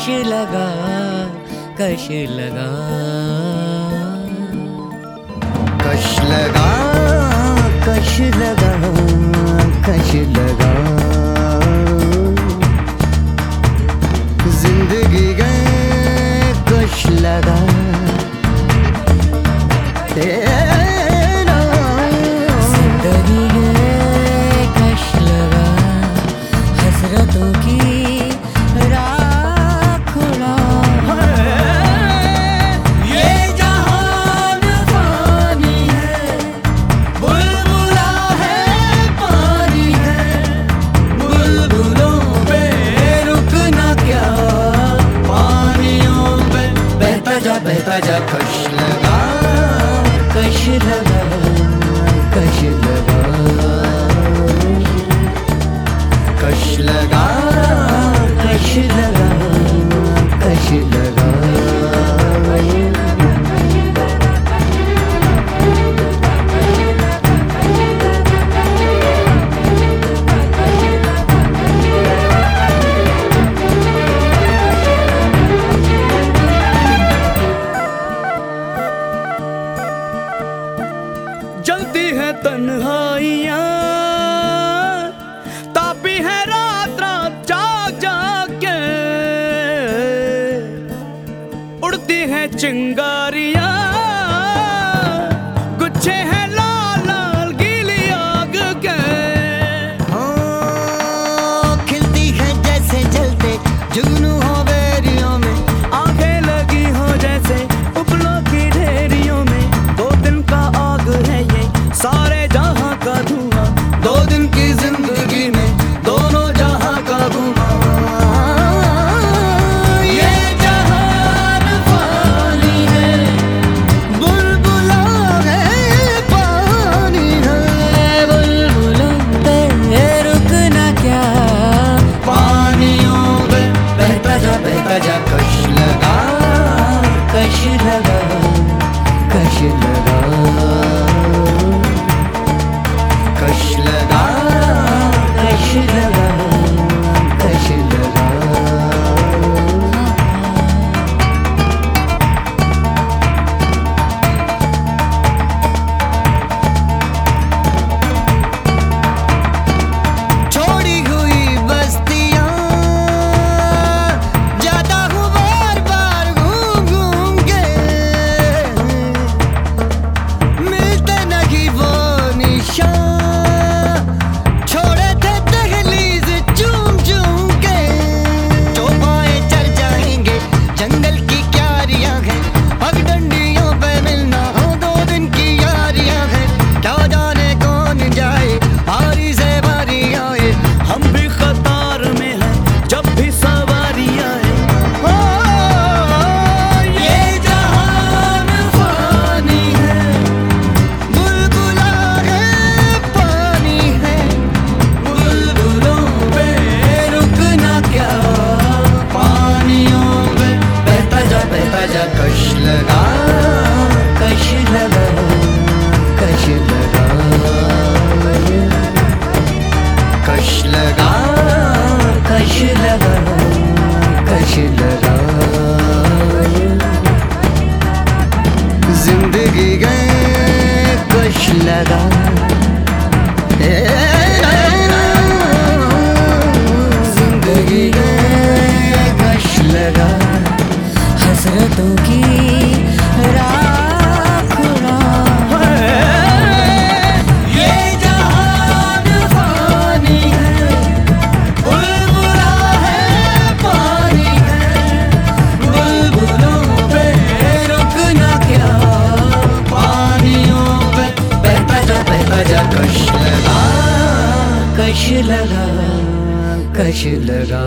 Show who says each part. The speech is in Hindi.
Speaker 1: कश लगा
Speaker 2: कश लगा। कश लगा कश लगा कश लगा।
Speaker 1: कस् तापी है
Speaker 3: तन्हाइयाँ तापी है रात रात जाग जाके उड़ती है चिंगारिया you लगा
Speaker 2: कश ल कश लगा।
Speaker 1: कश लगा
Speaker 2: कश लगा।